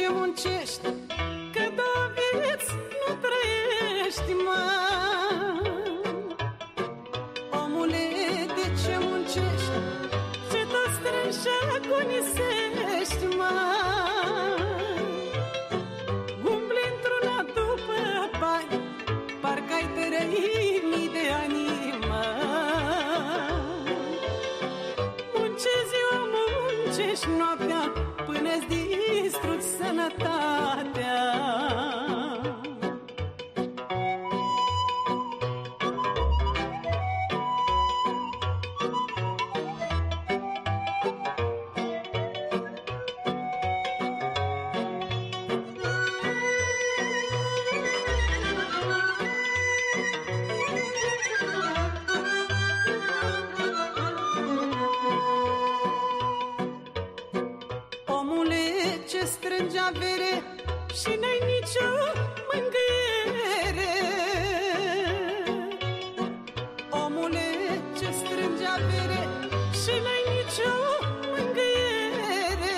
ce muncești. Janata ce strânge avere Și n-ai nicio mângâiere. Omule, ce strânge avere Și n-ai nicio mângâiere.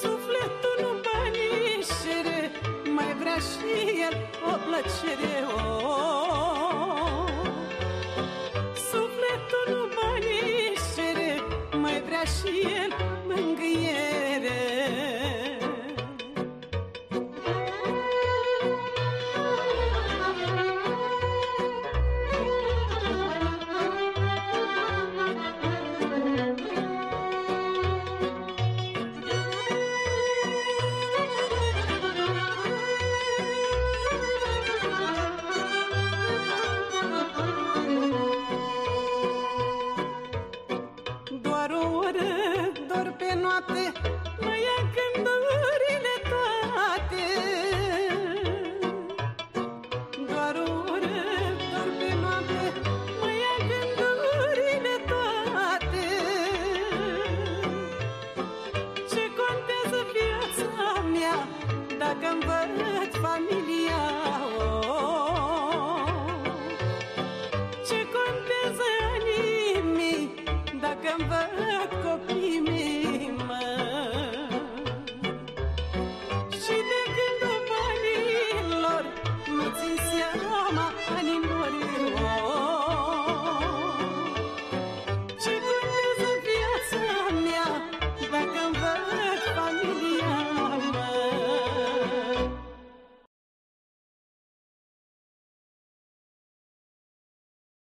Sufletul nu banișere Mai vrea și el o plăcere. și el mângâie